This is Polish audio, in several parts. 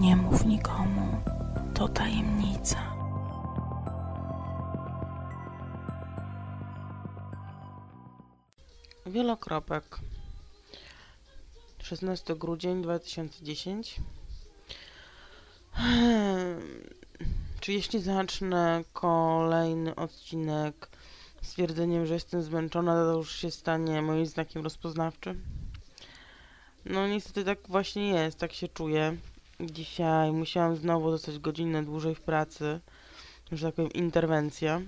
Nie mów nikomu, to tajemnica. Wielokropek. 16 grudzień 2010. Hmm. Czy jeśli zacznę kolejny odcinek stwierdzeniem, że jestem zmęczona, to już się stanie moim znakiem rozpoznawczym? No niestety tak właśnie jest, tak się czuję. Dzisiaj musiałam znowu zostać godzinę dłużej w pracy, że tak powiem interwencja.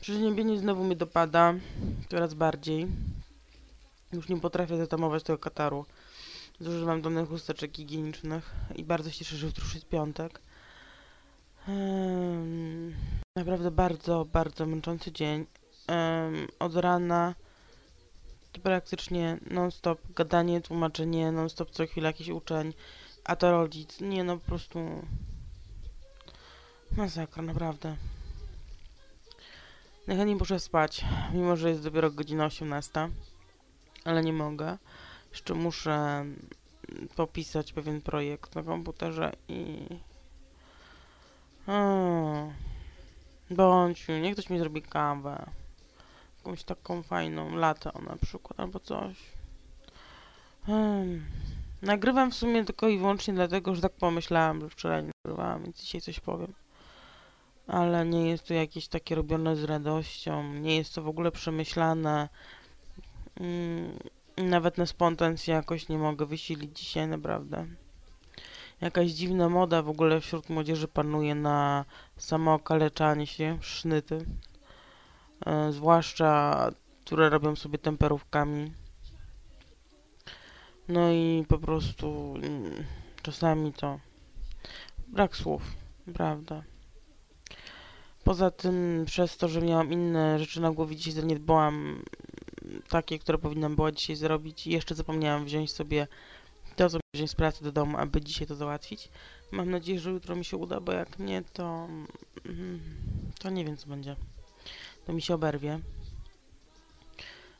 Przeziębienie znowu mnie dopada, coraz bardziej. Już nie potrafię zatamować tego kataru. Zużywam danych chusteczek higienicznych i bardzo się cieszę, że jutro już jest piątek. Um, naprawdę bardzo, bardzo męczący dzień. Um, od rana praktycznie non-stop gadanie, tłumaczenie, non-stop co chwilę jakiś uczeń, a to rodzic. Nie no, po prostu masakra, naprawdę. Najchętniej muszę spać, mimo że jest dopiero godzina 18, ale nie mogę. Jeszcze muszę popisać pewien projekt na komputerze i... O, bądź, niech ktoś mi zrobi kawę. Jakąś taką fajną, latę na przykład, albo coś. Hmm. Nagrywam w sumie tylko i wyłącznie dlatego, że tak pomyślałam, że wczoraj nagrywałam, więc dzisiaj coś powiem ale nie jest to jakieś takie robione z radością, nie jest to w ogóle przemyślane. Mm, nawet na spontan się jakoś nie mogę wysilić dzisiaj, naprawdę. Jakaś dziwna moda w ogóle wśród młodzieży panuje na samookaleczanie się, sznyty. E, zwłaszcza, które robią sobie temperówkami. No i po prostu mm, czasami to brak słów, prawda. Poza tym, przez to, że miałam inne rzeczy na głowie, dzisiaj zaniedbałam takie, które powinnam była dzisiaj zrobić i jeszcze zapomniałam wziąć sobie to, co wziąć z pracy do domu, aby dzisiaj to załatwić. Mam nadzieję, że jutro mi się uda, bo jak nie, to mm, to nie wiem, co będzie. To mi się oberwie.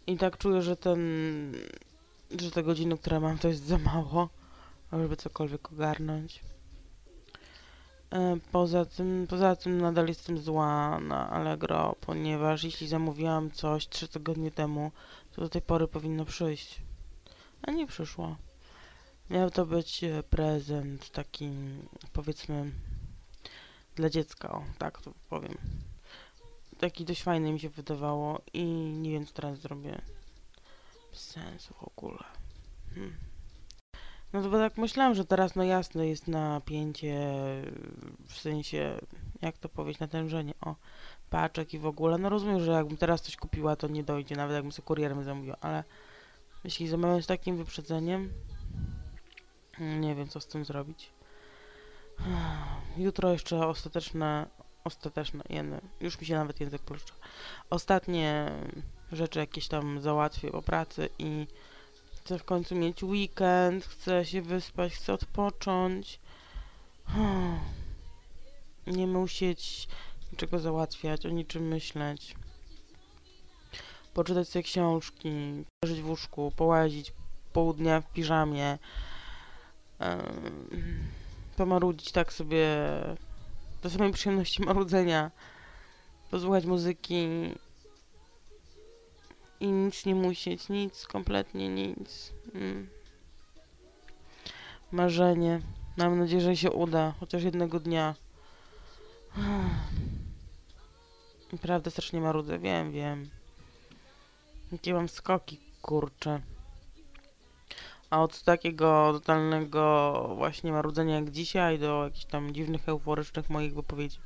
I tak czuję, że ten, że te godziny, które mam, to jest za mało, żeby cokolwiek ogarnąć. E, poza tym, poza tym nadal jestem zła na Allegro, ponieważ jeśli zamówiłam coś trzy tygodnie temu, to do tej pory powinno przyjść. A nie przyszło. Miał to być e, prezent taki, powiedzmy, dla dziecka, o, tak to powiem. Taki dość fajny mi się wydawało i nie wiem, co teraz zrobię. Bez sensu w ogóle. Hmm. No to bo tak myślałam, że teraz no jasne jest napięcie, w sensie, jak to powiedzieć, natężenie, o, paczek i w ogóle. No rozumiem, że jakbym teraz coś kupiła, to nie dojdzie, nawet jakbym sobie kurierem zamówiła, ale jeśli zamawiam z takim wyprzedzeniem, nie wiem, co z tym zrobić. Jutro jeszcze ostateczne, ostateczne, jedne, już mi się nawet język pluszcza. Ostatnie rzeczy jakieś tam załatwię po pracy i Chcę w końcu mieć weekend, chcę się wyspać, chcę odpocząć. Nie musieć niczego załatwiać, o niczym myśleć. Poczytać sobie książki, leżeć w łóżku, połazić pół dnia w piżamie. pomarudzić tak sobie do samej przyjemności marudzenia. Posłuchać muzyki, i nic nie musieć, nic, kompletnie nic. Mm. Marzenie. Mam nadzieję, że się uda, chociaż jednego dnia. Naprawdę strasznie marudzę, wiem, wiem. Jakie mam skoki, kurcze. A od takiego totalnego właśnie marudzenia jak dzisiaj do jakichś tam dziwnych, euforycznych moich wypowiedzi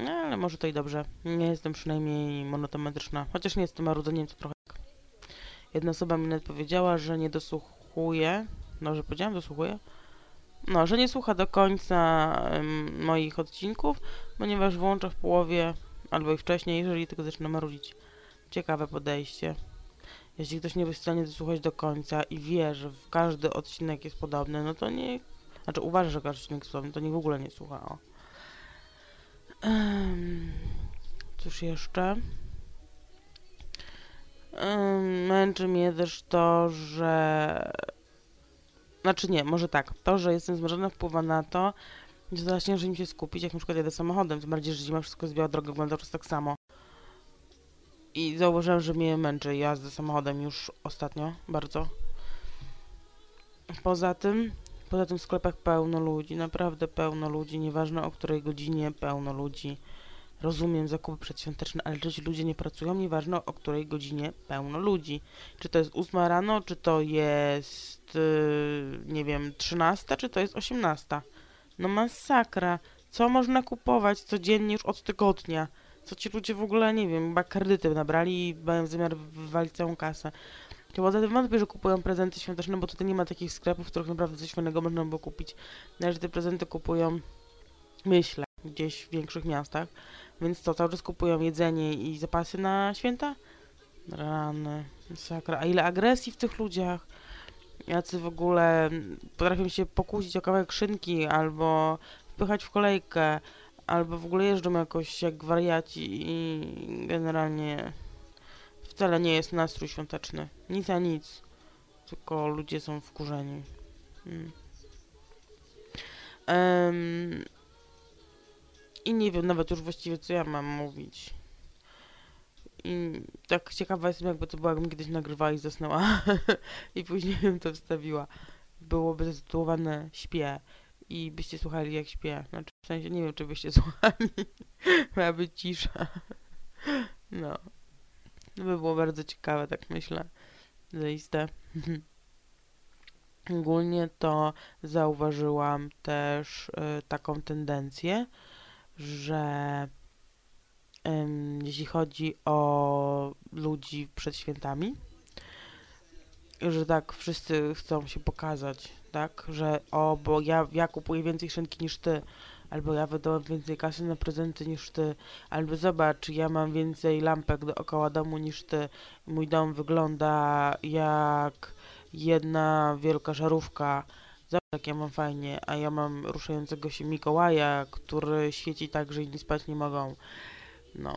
no, ale może to i dobrze. Nie jestem przynajmniej monotemetryczna. Chociaż nie jestem marudzeniem, to trochę tak. Jedna osoba mi nawet powiedziała, że nie dosłuchuje. No, że powiedziałam, dosłuchuje? No, że nie słucha do końca um, moich odcinków, ponieważ włącza w połowie albo i wcześniej, jeżeli tylko zaczyna marudzić. Ciekawe podejście. Jeśli ktoś nie jest w stanie dosłuchać do końca i wie, że każdy odcinek jest podobny, no to nie... Znaczy uważa, że każdy odcinek jest podobny, to nie w ogóle nie słucha. O. Um, cóż jeszcze? Um, męczy mnie też to, że Znaczy nie, może tak. To, że jestem zmęczona wpływa na to, że zaraz ciężej mi się skupić, jak na przykład jadę samochodem, tym bardziej, że zima wszystko zbiła drogę, wygląda czas tak samo. I zauważyłem, że mnie męczy jazda samochodem już ostatnio, bardzo. Poza tym, poza tym w sklepach pełno ludzi, naprawdę pełno ludzi, nieważne o której godzinie pełno ludzi. Rozumiem zakupy przedświąteczne, ale czy ci ludzie nie pracują, nieważne o której godzinie pełno ludzi. Czy to jest 8 rano, czy to jest, yy, nie wiem, 13, czy to jest 18. No masakra. Co można kupować codziennie już od tygodnia? Co ci ludzie w ogóle, nie wiem, chyba kredyty nabrali i mają zamiar wywalić całą kasę. Chyba zatem wątpię, że kupują prezenty świąteczne, bo tutaj nie ma takich sklepów, w których naprawdę coś fajnego można było kupić. Należy te prezenty kupują, myślę, gdzieś w większych miastach. Więc co, cały czas kupują jedzenie i zapasy na święta? Rany, sakra. A ile agresji w tych ludziach? Jacy w ogóle potrafią się pokusić o kawałek szynki, albo wpychać w kolejkę, albo w ogóle jeżdżą jakoś jak wariaci i generalnie wcale nie jest nastrój świąteczny. Nic a nic. Tylko ludzie są wkurzeni. Hmm. Um, I nie wiem nawet już właściwie co ja mam mówić. I tak ciekawa jestem jakby to była, jakbym kiedyś nagrywała i zasnęła i później bym to wstawiła. Byłoby zatytułowane śpię i byście słuchali jak śpię. Znaczy w sensie nie wiem czy byście słuchali. Miała być cisza. No. To by było bardzo ciekawe, tak myślę. Zaiste. Ogólnie to zauważyłam też y, taką tendencję, że y, jeśli chodzi o ludzi przed świętami, że tak wszyscy chcą się pokazać, tak, że o, bo ja, ja kupuję więcej szynki niż ty, albo ja wydałem więcej kasy na prezenty niż ty, albo zobacz, ja mam więcej lampek dookoła domu niż ty, mój dom wygląda jak jedna wielka żarówka, zobacz jak ja mam fajnie, a ja mam ruszającego się Mikołaja, który świeci tak, że inni spać nie mogą. No.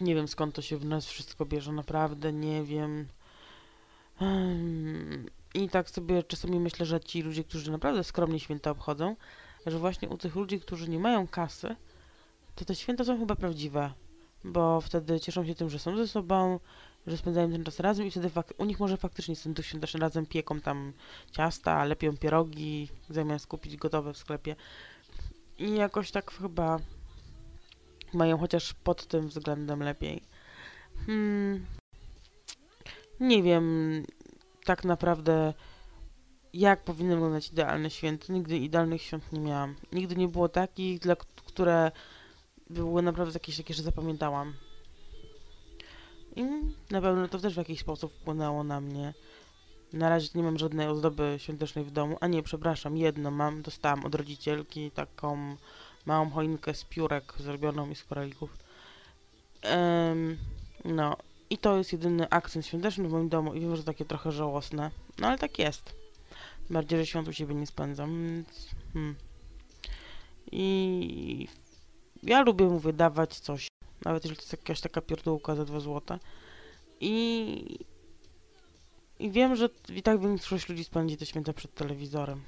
Nie wiem skąd to się w nas wszystko bierze, naprawdę nie wiem. I tak sobie czasami myślę, że ci ludzie, którzy naprawdę skromnie święta obchodzą, że właśnie u tych ludzi, którzy nie mają kasy, to te święta są chyba prawdziwe, bo wtedy cieszą się tym, że są ze sobą, że spędzają ten czas razem i wtedy u nich może faktycznie tym duch świąteczny razem pieką tam ciasta, lepią pierogi, zamiast kupić gotowe w sklepie. I jakoś tak chyba mają chociaż pod tym względem lepiej. Hmm. Nie wiem tak naprawdę jak powinny wyglądać idealne święta. Nigdy idealnych świąt nie miałam. Nigdy nie było takich, dla które były naprawdę jakieś takie, że zapamiętałam. I na pewno to też w jakiś sposób wpłynęło na mnie. Na razie nie mam żadnej ozdoby świątecznej w domu. A nie, przepraszam, jedno mam. Dostałam od rodzicielki taką małą choinkę z piórek zrobioną mi z koralików. Um, no. I to jest jedyny akcent świąteczny w moim domu i wiem, że takie trochę żałosne. No ale tak jest. Bardziej, że świąt u siebie nie spędzam, więc... Hmm. I... Ja lubię mu wydawać coś. Nawet jeżeli to jest jakaś taka pierdółka za 2 złote. I... I wiem, że i tak większość ludzi spędzi te święta przed telewizorem.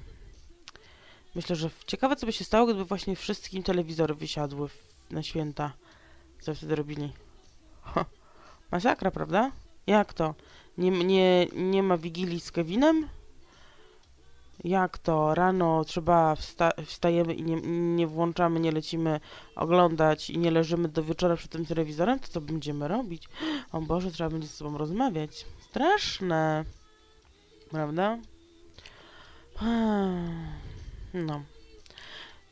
Myślę, że ciekawe co by się stało, gdyby właśnie wszystkim telewizory wysiadły na święta. Co wtedy robili? Ha. Masakra, prawda? Jak to? Nie, nie, nie ma wigilii z Kevinem? Jak to? Rano trzeba wsta wstajemy i nie, nie włączamy, nie lecimy oglądać i nie leżymy do wieczora przed tym telewizorem? To co będziemy robić? O Boże, trzeba będzie z sobą rozmawiać. Straszne. Prawda? No.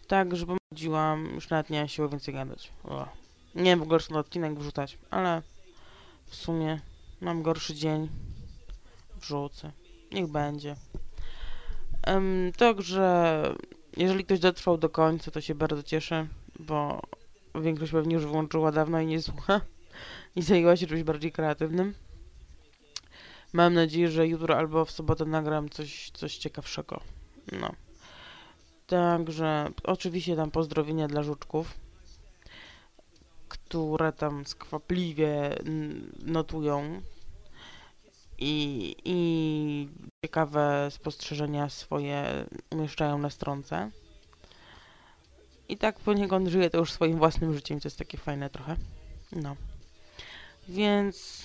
Tak, że pomyliłam, już nawet nie siły więcej gadać. O. Nie wiem w ogóle, czy na odcinek wrzucać, ale w sumie mam gorszy dzień. Wrzucę. Niech będzie. Um, także jeżeli ktoś dotrwał do końca, to się bardzo cieszę, bo większość pewnie już włączyła dawno i nie słucha i zajęła się czymś bardziej kreatywnym. Mam nadzieję, że jutro albo w sobotę nagram coś, coś ciekawszego. No. Także oczywiście tam pozdrowienia dla żuczków, które tam skwapliwie notują i, i ciekawe spostrzeżenia swoje umieszczają na stronce. I tak poniekąd żyje to już swoim własnym życiem, to jest takie fajne trochę. No. Więc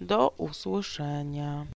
do usłyszenia.